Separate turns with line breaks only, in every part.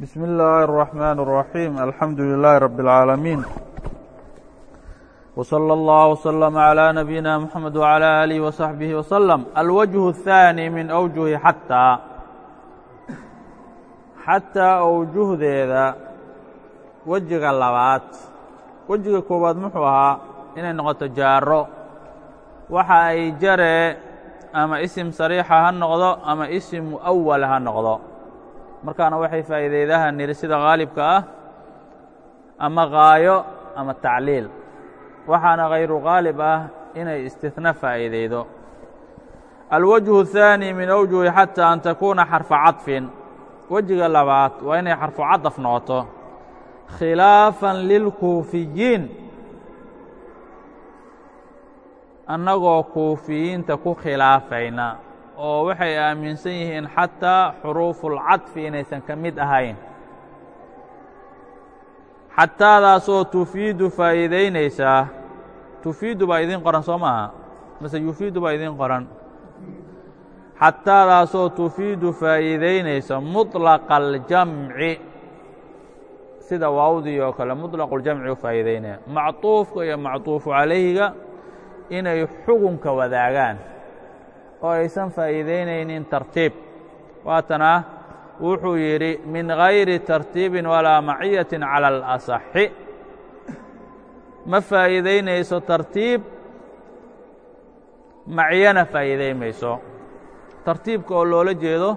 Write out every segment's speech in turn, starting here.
بسم الله الرحمن الرحيم الحمد لله رب العالمين وصلى الله وسلم على نبينا محمد وعلى آله وصحبه وسلم الوجه الثاني من أوجه حتى xataa awjuhdeeda wejiga labaad wejiga koowaad muxuu ahaa inay noqoto jaaro waxa ay jaree ama isim sariixa ha noqdo ama isim mu'awala ha noqdo markaana waxay faa'iideydaha niri sida haalibka ah ama gaayo ama tacliil waxaana hayru haalib ah inay istihna faa'iideydo alwajhu الثaanي min awjuhi xatى an takuuna xarfa caطfin wejiga labaad waa inay xarfu cadaf noqoto khilaafan lilkuufiyiin annagoo kuufiyiinta ku khilaafayna oo waxay aaminsan yihiin xataa xuruufulcadfi inaysan ka mid ahayn xataadaasoo tufiidu faa'iidaynaysaa tufiidu baa idiin qoran soo maaha mase yufiidu baa idiin qoran xataadaasoo tufiidu faa'iidaynaysa muطlaqa aljamci sida waawdii oo kale muطlaqu اljamci u faa'iidaynaya macطuufka iyo macطuufu calayhiga inay xugunka wadaagaan oo aysan faa'iidaynaynin tartiib. Waatana wuxuu yidhi min gayri tartiibin walaa maciyatin cala alasaxi ma faa'iidaynayso tartiib? Maciyana faa'iidayn mayso tartiibka oo loola jeedo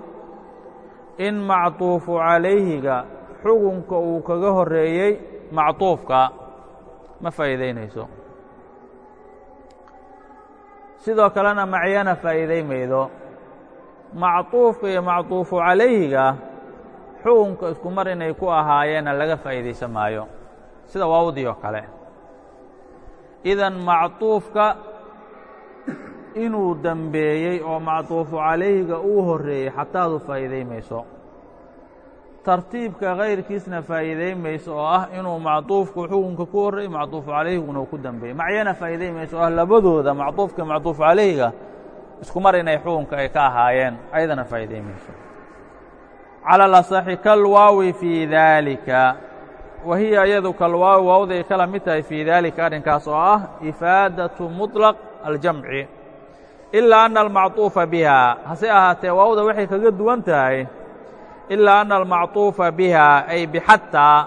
in macطuufu calayhiga xukunka uu kaga horreeyey macطuufka ma faa'iidaynayso sidoo kalena macyana faa'iiday maydo macطuufka iyo macطuufu calayhiga xugunka isku mar inay ku ahaayeenna laga faa'iidaysan maayo sida waawdii oo kale idan macطuufka inuu dembeeyey oo macطuufu calayhiga uu horreeyey xataadu faa'iiday mayso tartiibka kayrkiisna faa'iiday mayso oo ah inuu macطuufku xukunka ku horreeyey macطuufu calayhiguna uu ku dembeeyey macyana faa'iiday mayso oo ah labadooda macطuufka macطuufu calayhiga isku mar inay xukunka ay ka ahaayeen ayadana faa'iiday mayso calى اlaصxi kalwaawi fii daalika wa hiya iyadu kalwaawi waawday kala mid tahay fii daalika arrinkaas oo ah ifaadaةu muطlaq aljamci ilaa ana almacطuufa biha hase ahaatee waawda waxay kaga duwan tahay ilaa ana almacطuufa biha ay bixataa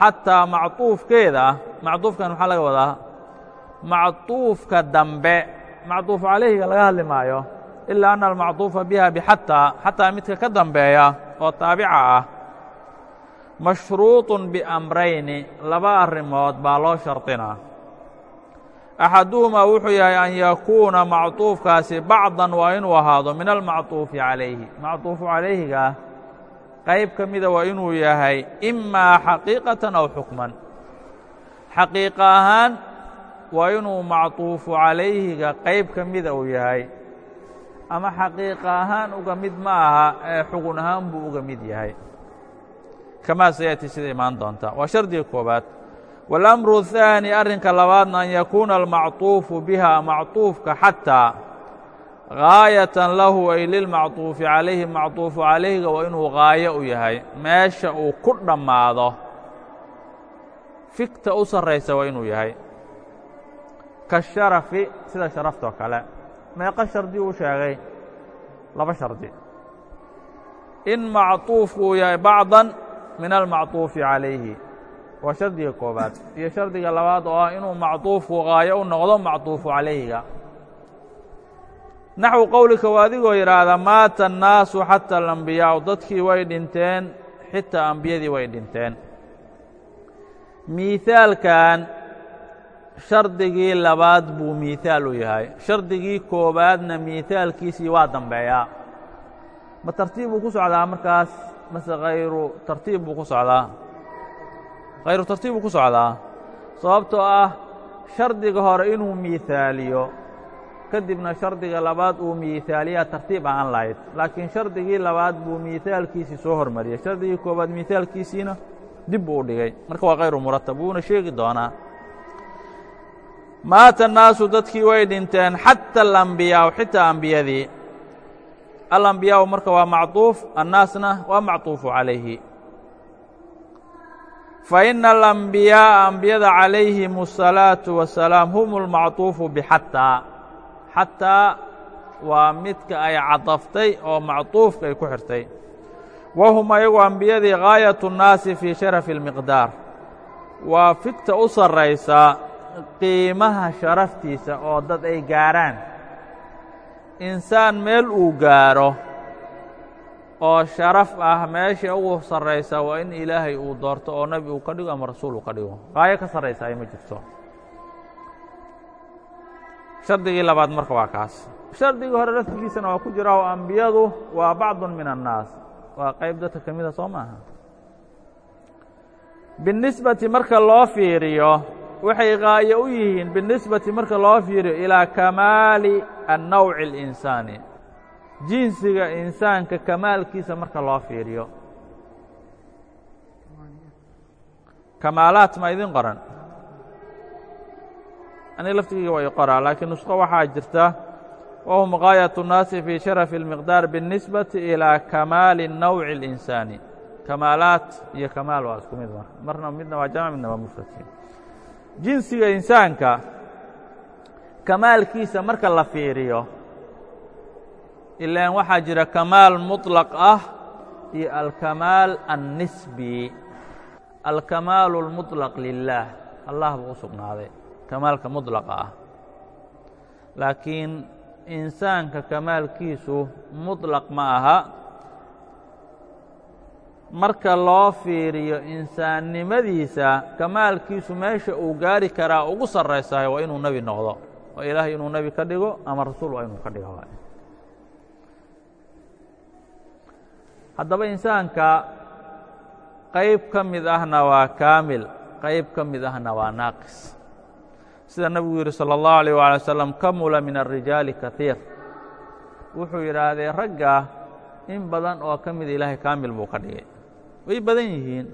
xataa macطuufkeeda macطuufkan maxaa laga wadaa macطuufka dambe macطuuf calayhiga laga hadli maayo ilaa ana almacطuufa biha bixataa xataa midka ka dambeeya oo taabica ah mashruuط biamrayni laba arrimood baa loo shardinaa axaduhumaa wuxuu yahay an yakuuna macطuufkaasi bacdan waa inuu ahaado min almacطuufi calayhi macطuufu calayhiga qayb ka mida waa inuu yahay imaa xaqiiqatan aw xukman xaqiiqa ahaan waa inuu macطuufu calayhiga qayb ka mida uu yahay ama xaqiiqa ahaan uga mid ma aha ee xugun ahaan buu uga mid yahay kamaa sayaati sida imaan doonta waa shardiga koobaad waاlamru الثaanي arrinka labaadna an yakuuna almacطuufu biha macطuufka xataa gaayatan lahu ay lilmacطuufi calayhi macطuufu calayhiga waa inuu gaayo u yahay meesha uu ku dhammaado figta u sarraysa waa inuu yahay kasharafi sida sharaftoo kale meeqo shardi uu sheegay laba shardi in macطuufku uu yahay bacdan min almacطuufi calayhi waa shardiga koobaad iyo shardiga labaad oo ah inuu macطuufku gaayo u noqdo macطuufu calayhiga naxwu qowlika waa adigoo yidhaahda maata الnaasu xata alambiyaau dadkii way dhinteen xitaa ambiyadii way dhinteen. Miihaalkan shardigii labaad buu miihaal u yahay. Shardigii koobaadna miihaalkiisii waa dambeeyaa ma tartiib buu ku socdaa markaas? Mase hayru tartiib buu ku socdaa? Hayru tartiib buu ku socdaa? Sababtoo ah shardiga hore inuu miihaaliyo kadibna shardiga labaad uu miihaaliyaa tartiib ahaan lahayd laakiin shardigii labaad buu miihaalkiisii soo hormariyey shardigii koobaad miihaalkiisiina dib buu u dhigay marka waa hayru muratab wuuna sheegi doonaa maata الnaasu dadkii way dhinteen xatى alambiyaau xitaa ambiyadii alambiyaau marka waa macطuuf annaasna waa macطuufu calayhi faina alambiyaaa ambiyada calayhim الsalaaةu wasalaam hum اlmacطuufu bxataa xataa waa midka ay cadaftay oo macطuufka ay ku xirtay wa hum ayagu ambiyadii gaayaة الnaasi fii sharafi اlmiqdaar waa figta u sarraysa qiimaha sharaftiisa oo dad ay gaarhaan insaan meel uu gaaro oo sharaf ah meesha ugu sarraysa waa in ilaahay uu doorto oo nebi uu ka dhigo ama rasuul uu ka dhigo qaayo ka sarraysa ay ma jirto shardigii labaad marka waa kaas. Shardigii hore laftigiisana waa ku jira oo ambiyadu waa bacdun min annaas. Waa qayb dadka ka mida soo maaha binisbati marka loo fiiriyo waxay qaayo u yihiin binisbati marka loo fiiriyo ilaa kamaali annawci اlinsaani jinsiga insaanka kamaalkiisa marka loo fiiriyo. Kamaalaat ma idin qoran aniga laftigeyga waa i qoraa laakiin nusqo waxaa jirta wahum gaayaة الnaasi fii sharafi اlmiqdaar biالnisbati ilىa kamaali الnawci اlinsaani kamaalaat iyo kamaal waa isku mid marna midna waa jamc midna waa mufradki jinsiga insaanka kamaalkiisa marka la fiiriyo ilaan waxaa jira kamaal muطlaq ah iyo alkamaal annisbi alkamaalu اlmuطlaq lilaah allah buu u sugnaaday kamaalka muطlaqa ah. Laakiin insaanka kamaalkiisu muطlaq ma aha. Marka loo fiiriyo insaannimadiisa kamaalkiisu meesha uu gaari karaa ugu sarraysayo waa inuu nebi noqdo. Oo ilaahay inuu nebi ka dhigo ama rasuul waa inuu ka dhigo. Haddaba insaanka qayb ka mid ahna waa kaamil qayb ka mid ahna waa naaqis sida nebigu yidhi salى الlahu عalيه waalي wasalam kamula min الrijaali kahiir wuxuu yidhaahdee ragga in badan oo ka mida ilaahay kaamil buu ka dhigay way badan yihiin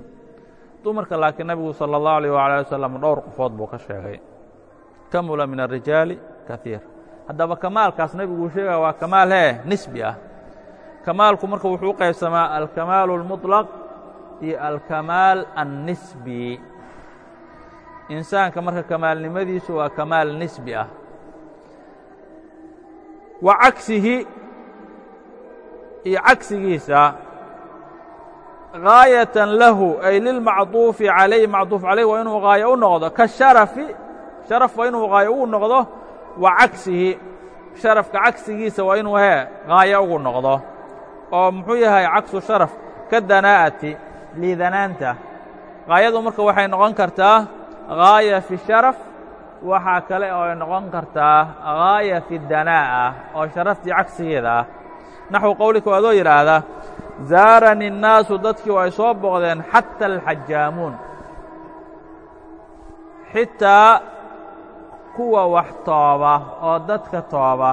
dumarka laakiin nebigu salى الlahu عalيه waalي wasalam dhowr qofood buu ka sheegay kamula min الrijaali kahiir haddaba kamaalkaas nebiguu sheegaya waa kamaal hee nisbi ah kamaalku marka wuxuu u qaybsamaa alkamaalu اlmuطlaq iyo alkamaal annisbi insaanka marka kamaalnimadiisu waa kamaal nisbi ah. Wa cagsihi iyo cagsigiisa gaayatan lahu ay lilmacطuufi calayh macطuuf calayh waa inuu gaayo u noqdo kasharafi sharaf waa inuu gaayo ugu noqdo wa cagsihi sharafka cagsigiisa waa inuu hee gaayo ugu noqdo. Oo muxuu yahay cagsu sharaf? Ka danaa'ati liidanaanta. Gaayadu marka waxay noqon kartaa gaaya fi sharaf waxaa kale oo ay noqon kartaa gaaya fi danaa'a oo sharaftii cagsigeeda. Ah naxwu qowlika waadoo yidhaahda zaarani الnaasu dadkii oo ay soo boqdeen xata alxajaamuun xitaa kuwa wax tooba oo dadka tooba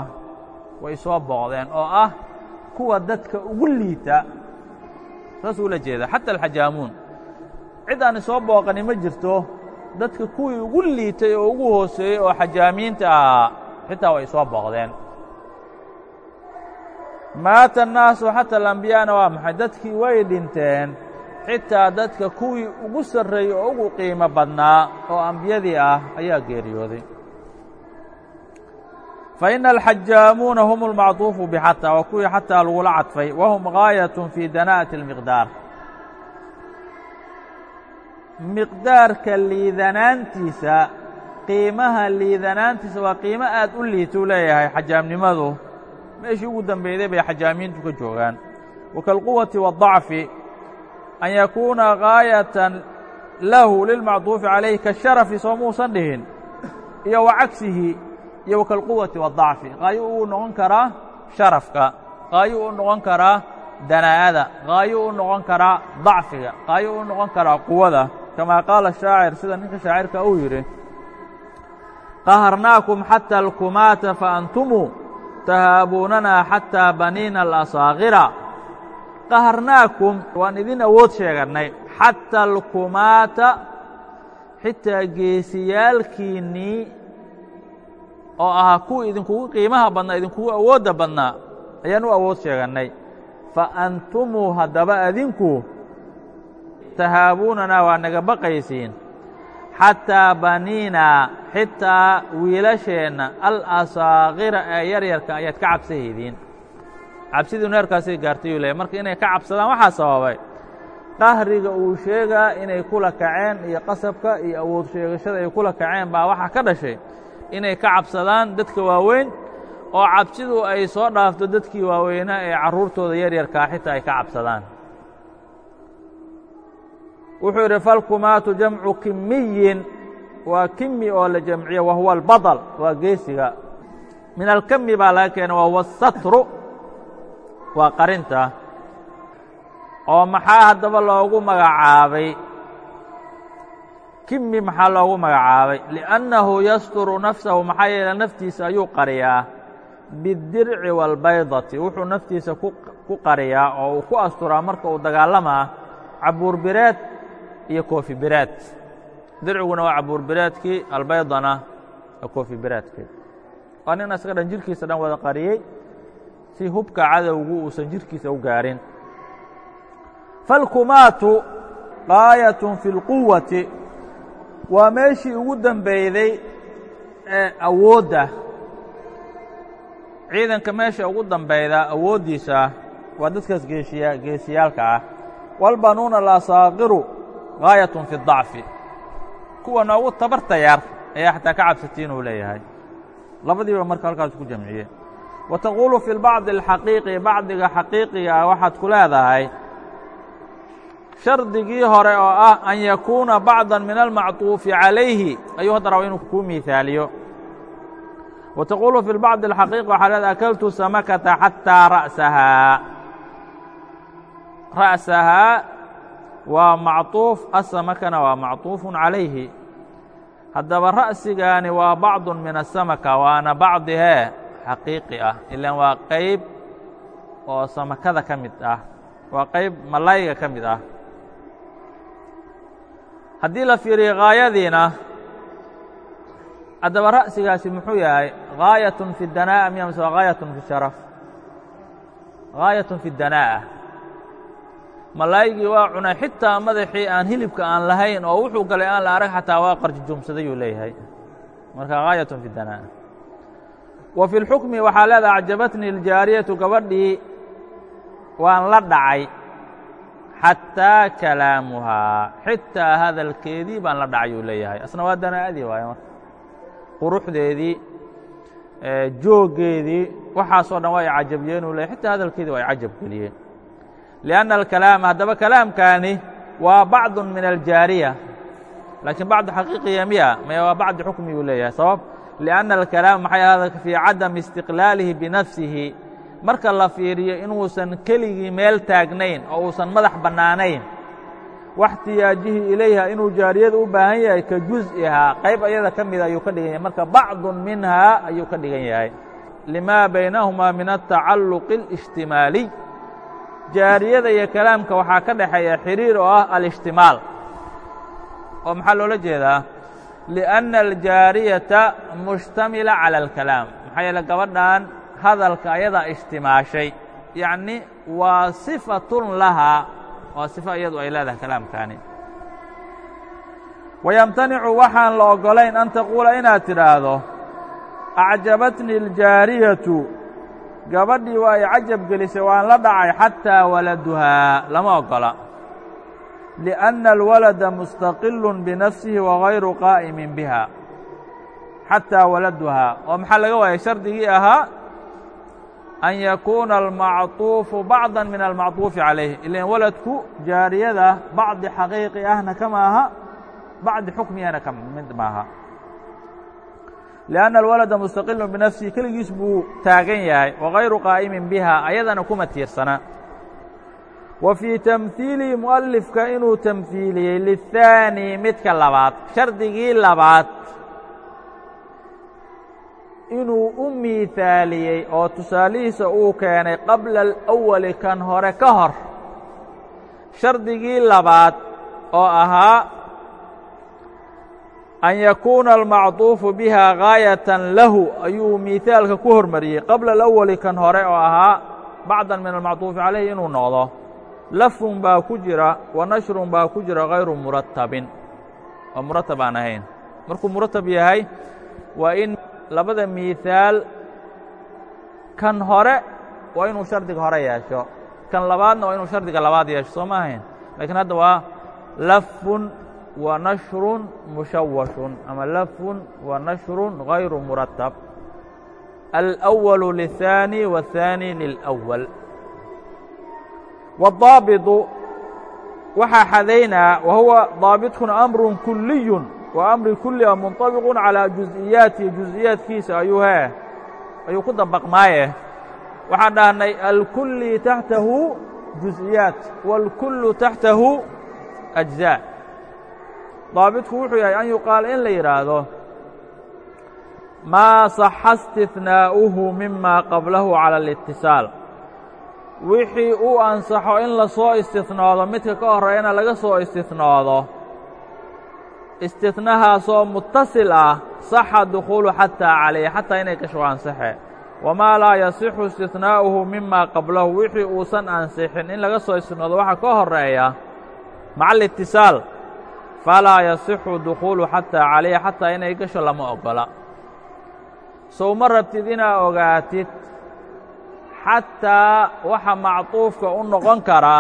way soo boqdeen oo ah kuwa dadka ugu liita. Saasuu ula jeeda xata alxajaamuun cid aan isoo booqani ma jirto dadka kuwii ugu liitay oo ugu hooseeyey oo xajaamiinta ahaa xitaa way soo booqdeen maata annaasu xata alambiyaana waa maxay dadkii way dhinteen xitaa dadka kuwii ugu sarreeyey oo ugu qiimo badnaa oo ambiyadii ah ayaa geeriyooday faإن الxajaamuuna hm الmacطuufu bxatى waa kuwii xataa lagula cadfay wahum gaayaة fii dana'aةi الmiqdaar miqdaarka liidanaantiisa qiimaha liidanaantiisa waa qiimo aad u liituu leeyahay xajaamnimadu meeshii ugu dambeyday bay xajaamiintu ka joogaan wakalquwati والضacfi an yakuuna gaayaةa lahu lilmacطuufi calayh kaالsharafi soo muusan dhihin iyo wa cagsihi iyo wakalquwati waالضacfi qaayo uu noqon karaa sharafka qaayo uu noqon karaa danaa'ada qaayo uu noqon karaa dacfiga qaayo uu noqon karaa quwada kamaa qaala shaacir sida ninka shaacirka uu yidhi qaharnaakum xatى alkumaata faantumuu tahaabuunana xataa baniina alasaakira qaharnaakum waan idin awood sheegannay xataa alkumaata xitaa geesiyaalkiinnii oo ahaa kuwa idinkugu qiimaha badnaa idinkugu awoodda badnaa ayaan u awood sheegannay faantumuu haddaba adinku tahaabuunanaa waa naga baqaysiin. Xataa baniinaa xitaa wiilasheenna alasaakira ee yaryarka ayaad ka cabsahaydiin cabsidii neerkaasay gaartay uu leeyahy marka inay ka cabsadaan waxaa sababay. Qahriga uu sheegaa inay kula kaceen iyo qasabka iyo awood sheegashada ay kula kaceen baa waxaa ka dhashay. Inay ka cabsadaan dadka waaweyn oo cabsidu ay soo dhaafto dadkii waaweynaa ee carruurtooda yaryarkaa xitaa ay ka cabsadaan wuxuu yidhi falkumaatu jamcu kimiyin waa kimi oo la jamciyo wahuwa albadl waa geesiga. Min alkami baa laga keena wahuwa asatru waa qarinta. Oo maxaa haddaba loogu magacaabay? Kimi maxaa loogu magacaabay? Liأnnahu yasturu nafsahu maxaa yeele naftiisa ayuu qariyaa. Bidirci wاlbaydati wuxuu naftiisa ku qariyaa oo uu ku asturaa marka uu dagaalamaa cabuur bireed iyo koofi bireed dirciguna waa cabuur bireedkii albaydana waa koofi bireedkii waa nin isaga dhan jirhkiisa dhan wada qariyey si hubka cadowgu uusan jirhkiisa u gaarin. Falkumaatu gaayat fi اlquwati waa meeshii ugu dembeyday ee awoodda ciidanka meesha ugu dambeyda awooddiisa waa dadkaas geesiyaalka ah. Wاlbanuuna lasaaqiru gaayatun fi dacfi. Kuwa noogu tabar tayaar ayaa xataa ka cabsatay inuu leeyahay. Labadiiba marka halkaas ku jamciye wa taquulu fi bacdi alxaqiiqi bacdiga xaqiiqiga ah waxaad ku leedahay shardigii hore oo ah an yakuuna bacdan min almacطuufi calayhi. Ayuu hadda raba inuu kuu miihaaliyo wa taquulu fi bacdi alxaqiiqi waxaa leeda akaltu samakata xataa ra'sahaa. Ra'sahaa waa macطuuf asamakana waa macطuufu calayhi. Haddaba ra'sigaani waa bacdu min asamaka waana bacdihee xaqiiqi ah. Ilaan waa qayb oo samakada ka mid ah. Waa qayb malaayiga ka mid ah. Haddii la fiiriyo haayadiina haddaba ra'sigaasi muxuu yahay gaayatun fi danaa'a miya waa gaayatun fi sharaf. Gaayatun fi danaa'a malaa'igii waa cunay xitaa madaxii aan hilibka aan lahayn oo wuxuu galay aan la arag xataa waa qarjujuumsaday yuu leeyahay. Marka gaayatun fi danaa'a wa fi lxukmi waxaa leedaha acjabatnii iljaariyatu gabadhii waan la dhacay xataa kalaamuhaa xitaa hadalkeedii baan la dhacay uu leeyahay. Asna waa danaa'adii waaye marka quruxdeedii jooggeedii waxaasoo dhan waa i uu leyahy xitaa hadalkeedii waa i geliyeen liأnna alkalaama haddaba kalaamkaani waa bacdu min aljaariya laakiin bacdu xaqiiqiya miya maya waa bacdi xukmi uu leeyahay sabab liأnna alkalaama maxay hadalka fii cadami istiqlaalihi binafsihi marka la fiiriyo inuusan keligii meel taagnayn oo uusan madax bannaanayn waxtiyaajihii ilayha inuu jaariyada u baahan yahay ka jus'ihaa qayb ayada ka mida ayuu ka dhigan yahay marka bacdun minhaa ayuu ka dhigan yahay limaa baynahumaa min altacalluqi اlijtimaaliy jaariyada iyo kalaamka waxaa ka dhexeeya xiriir oo ah alishtimaal oo maxaa loola jeedaa liأnna aljaariyata mushtamila calى اlkalaam maxaa yeele gabadhan hadalka ayadaa ishtimaashay yacni waa sifatun lahaa waa sifo iyadu ay leedahay kalaamkaani wayamtanicu waxaan la oggolayn an taquula inaad tidhaahdo acjabatni aljaariyatu gabadhii waa ay cajab gelisay waan la dhacay xataa waladuhaa lama oggola liأnna alwalada mustaqilun binafsihi wagayru qaa'imin biha xataa waladuhaa oo maxaa laga waayay shardigii ahaa an yakuuna almacطuufu bacضa min almacطuufi calayh ilan waladku jaariyada bacdi xaqiiqi ahna kama aha bacdi xukmiyana ka mid maaha liأnna alwalada mustaqilu binafsihi keligiis buu taagan yahay wagayru qaa'imin biha ayadana kuma tiirsana wa fii tamhiilihi mu'alifka inuu tamhiiliyey liلthaani midka labaad shardigii labaad inuu u miihaaliyey oo tusaalihiisa uu keenay qabla alأwali kan hore ka hor shardigii labaad oo ahaa an yakuuna almacduufu biha gaayatan lahu ayuu miihaalka ku hormariyey qabla alawali kan hore oo ahaa bacdan min almacduufi calayh inuu noqdo lafun baa ku jira wa nashrun baa ku jira hayru muratabin oo muratab aan ahayn markuu muratab yahay waa in labada miihaal kan hore waa inuu shardiga hore yeesho kan labaadna waa inuu shardiga labaad yeesho soo ma ahayn laakiin hadda waa lafun wa nashrun mushawashun ama lafun wa nashrun غayru muratab alأwalu liلثaanي wالثaanي lilأwal wالضaabiطu waxaa xadaynaa wa huwa daabitkuna amru kuliyu waa amri kulia munطabiqu calىa juز'iyaatihi juز'iyaadkiisa ayuu hee ayuu ku dabaqmaaye waxaan dhahnay alkuli taxtahu juز'iyaat wاlkulu taxtahu أجزاء daabitku wuxuu yahay an yuqaal in la yidhaahdo maa saxa istihnaa'uhu mima qablahu cala alitisaal wixii uu ansaxo in la soo istihnoodo midka ka horeyna laga soo istihnoodo istihnahaasoo mutasil ah saxa dukhuulu xataa calayh xataa inay gasho ansaxe. Wamaa laa yasixu istihnaa'uhu mima qablahu wixii uusan ansixin in laga soo istihnoodo waxa ka horreeya maca alitisaal falaa yasixu dukhuulu xataa calayh xataa inay gasho lama ogola sow ma rabtid inaa ogaatid xataa waxa macduufka u noqon kara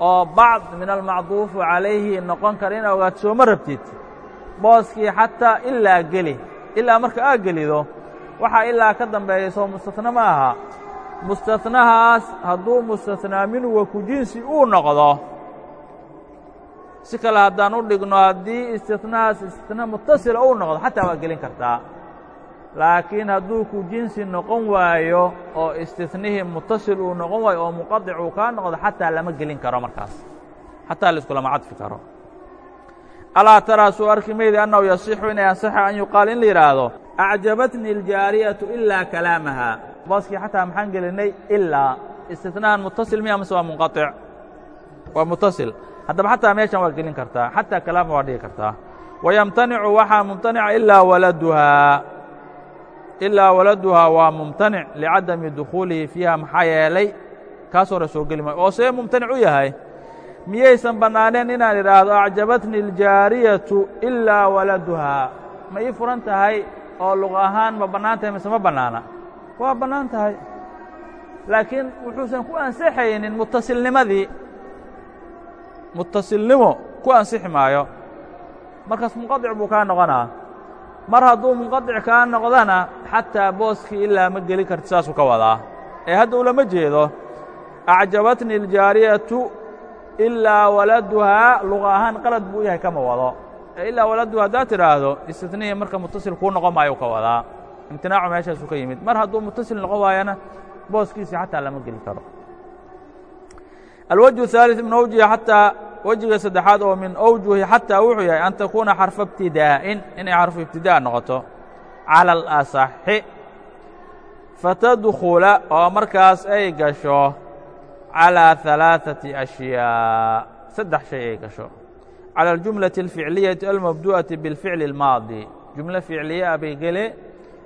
oo bacd min almacduufu calayhi noqon kara inaa ogaatid soo ma rabtid booskii xataa ilaa geli ilaa marka aa gelido waxaa ilaa ka dambeeya soo mustatna ma aha mustatnahaas hadduu mustatnaa minhu wa ku jinsi uu noqdo si kale haddaan u dhigno haddii istinahaas istina mutasila uu noqdo xataa waa gelin kartaa. Laakiin hadduu ku jinsi noqon waayo oo istinihii mutasil uu noqon waayo oo muqadic uu kaa noqdo xataa lama gelin karo markaas. Xataa laiskulama cadfi karo. Alaa taraa suu arki maydi annahu yasixu inay ansaxa an yuqaal in la yidhaahdo acjabatni اljaariyatu ilaa kalaamaha. Booskii xataa maxaan gelinay ilaa istinahan mutasil miya mase waa munqaطic waa mutasil haddaba xataa meeshan waa gelin kartaa xataa kalaama waa dhigi kartaa. Wayamtanicu waxaa mumtanica ilaa waladuhaa ilaa waladuhaa waa mumtanic licadami dukhuulihi fiiha maxaa yeelay kaas hore soo geli maayo oo see mumtanic u yahay. Miyaysan bannaaneen inaan idhaahdo acjabatni اljaariyatu ilaa waladuhaa ma ii furan tahay oo luq ahaan ma bannaan tahay mise ma bannaana? Waa bannaan tahay. Laakiin wuxuusan ku ansaxaynin mutasilnimadii mutasilnimo ku ansixi maayo. Markaas munqadic buu kaa noqonaa. Mar hadduu munqadic kaa noqdana xataa booskii ilaa ma geli karti saasuu ka wadaa. Ee hadda ulama jeedo acjabatni اljaariyatu ilaa waladuhaa luqa ahaan qalad buu yahay kama wado. Ee ilaa waladuha haddaad tidhaahdo istinihii marka mutasil kuu noqon maayo ka wadaa. Imtinaacu meeshaasuu ka yimid. Mar hadduu mutasil noqon waayana booskiisii xataa lama geli karo alwجه الثالث min أwجihi xatىa wejiga saddexaad oo min أwjuhi xatىa wuxuu yahay an takuuna xarفa اbtidaa'in inay xarfu ibtidaa noqoto calى الأصaxi fatadkula oo markaas ay gasho calىa ثaلaaثaةi أشhyاء saddex shay ay gasho calى الجumlaة الficliyaةi almabdu'aةi bاlficli الmaadi jumlo ficliye a bay gele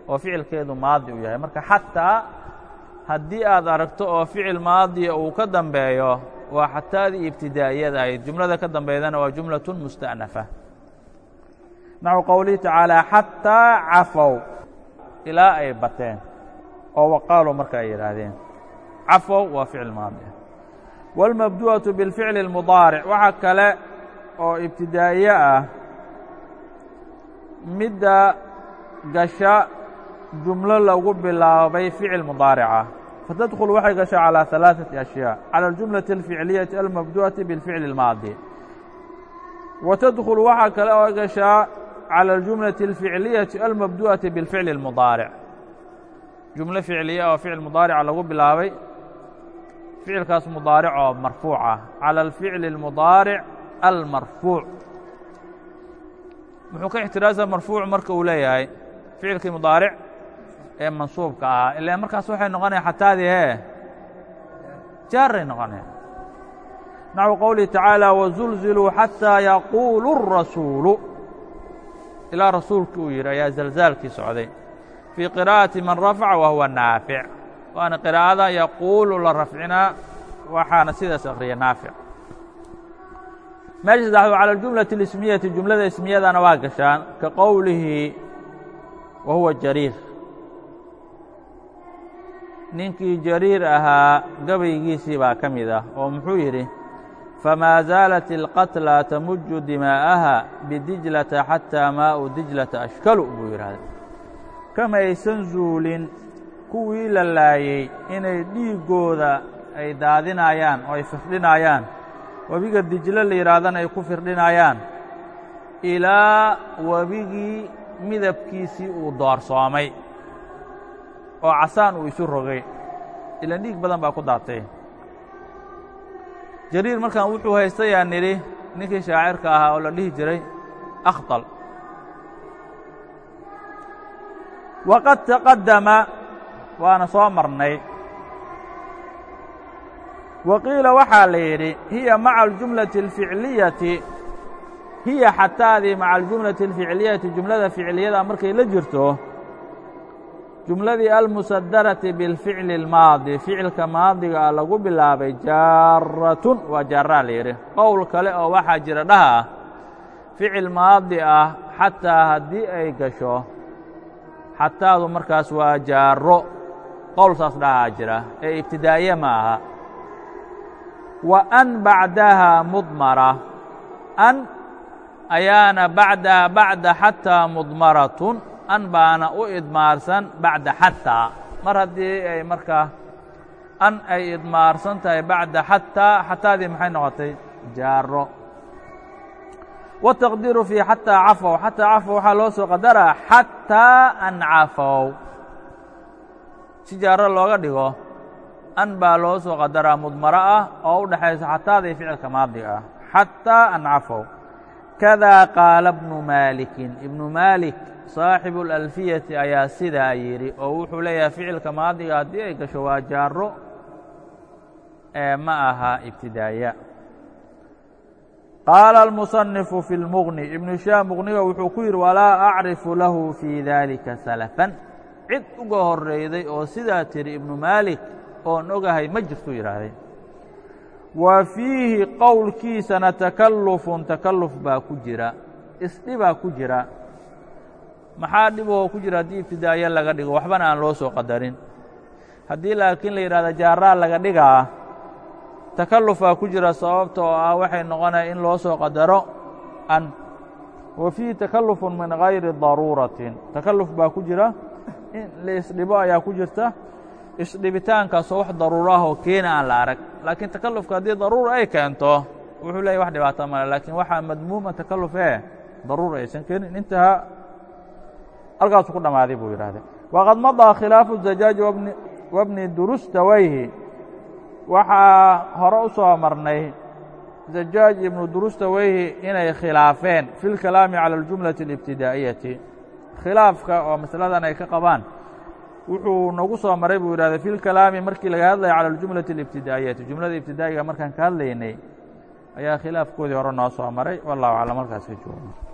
oo ficilkeedu maadi u yahay marka xataa haddii aad aragto oo ficil maadiya uu ka dambeeyo waa xataadii ibtidaa'iyada ahayd jumlada ka dambeydana waa jumlaة musta'nafa naxو qowlihi tacaalى xatىa cafow ilaa ay bateen oo waqaaluu marka ay yidhaahdeen cafow waa ficil maadi wاlmabdu'aةu biاlficli الmudaaric waxa kale oo ibtidaa'iye ah midda gasha jumlo lagu bilaabay ficil mudaarica fatadkhul waxay gashaa calىa ثalaaثaةi أشhyاء calى اljumlaةi الficliyaةi almabdu'aةi biاlficli الmaadi wa tadkhul waxaa kale oo gashaa calى اljumlaةi الficliyaةi almabdu'aةi biاlficli الmudaaric jumlo ficliya oo ficil mudaarica lagu bilaabay ficilkaas mudaaric oo marfuuc ah calى اlficli الmudaaric almarfuuc muxuu ka ixtiraaza marfuuc marka uu leeyahay ficilkii mudaaric ee mansuubka ahaa ila markaas waxay noqonaya xataadii hee jaaray noqonaya naxو qowlihi tacaalى wazulziluu xatىa yaquulu الrasuulu ilaa rasuulki uu yidhi ayaa zalzaalkii socday fii qiraa'ati man rafaca wa huwa naafic waana qiraa'ada yaquulu la rafcinaa waxaana sidaas akriya naafic meesha saddexdu calى اljumlaةi اlismiyati jumlada ismiyadana waa gashaan ka qowlihi wa huwa jariir ninkii jariir ahaa gabaygiisii baa ka mid ah oo muxuu yidhi famaa zaalat ilqatla tamuju dimaa'aha bidijlata xataa maa'u dijlata ashkalu buu yidhaahday. Kamaysan zuulin kuwii la laayey inay dhiiggooda ay daadinayaan oo ay firdhinaayaan webiga dijlo la yidhaahdana ay ku firdhinayaan ilaa webigii midabkiisii uu doorsoomay oo casaan uu isu rogay. Ilan dhiig badan baa ku daatay. Jariir markaan wuxuu haystayaa nidhi ninkii shaacirka ahaa oo la dhihi jiray akhdal waqad taqaddama waana soo marnay. Wa qiila waxaa la yidhi hiya maca aljumlati alficliyati. Hiya xataadii maca aljumlati alficliyati jumlada ficliyada markay la jirto jumladii almusadarati biاlficli اlmaadi ficilka maadiga ah lagu bilaabay jaaratun waa jaaraa la yidhi. Qowl kale oo waxaa jira dhaha ah ficil maadi ah xataa haddii ay gasho xataadu markaas waa jaaro qowl saas dhahaa jira ee ibtidaa'iye ma aha. Wa an bacdaha mudmara an ayaana bacdaha bacda xataa mudmaratun an baana u idmaarsan bacda xataa mar haddii ay markaa an ay idmaarsan tahay bacda xataa xataadii maxay noqotay? Jaaro wataqdiiru fii xataa cafow. Xataa cafow waxaa loo soo qadaraa xataa an cafow. Si jaaro looga dhigo an baa loo soo qadaraa mudmaro ah oo u dhexaysa xataadii ficilka maadiga ah. Xataa an cafow. Kadaa qaala bnu maalikin. Ibnu maalik saaxibu اlalfiyati ayaa sidaa yidhi oo wuxuu leeyahay ficilka maadiga haddii ay gasho waa jaaro ee ma aha ibtidaaya. Qaala almusannifu fi lmuqni ibnu shaam muqniga wuxuu ku yidhi walaa acrifu lahu fii daalika salafan. Cid uga horreyday oo sidaa tiri ibnu maalik oon ogahay ma jirtu yidhaahdeen. Wa fiihi qowlkiisana takallufun takalluf baa ku jira isdhibaa ku jira maxaa dhiboo ku jira haddii ibtidaayo laga dhigo? Waxbana aan loo soo qadarin. Haddii laakiin la yidhahdo jaaraa laga dhigaa takallufaa ku jira sababta ah waxay noqonaya in loo soo qadaro an. Wa fiihi takallufun min gayri daruuratin. Takalluf baa ku jira in la ayaa ku jirta isdhibitaankaasoo wax daruuro ah oo keena aan la arag. Laakiin takallufka haddii daruura ay keento wuxuu leeyahy wax dhibaato male laakiin waxaa madmuuma takalluf ee daruura aysan keenin. Intahaa halkaasu ku dhammaaday buu yidhaahda waqad madaa khilaafu zajaaji wabni durustawayhi. Waxaa hore u soo marnay zajaaj ibnu durustawayhi inay khilaafeen fi lkalaami cala aljumlati alibtidaa'iyati khilaafka oo masladan ay ka qabaan wuxuu nagu soo maray buu yidhahda fi lkalaami markii laga hadlaya cala aljumlati alibtidaa'iyati jumlada ibtidaa'iga markaan ka hadlaynay ayaa khilaafkoodii hore noo soo maray wallahu aclam halkaas ka jooga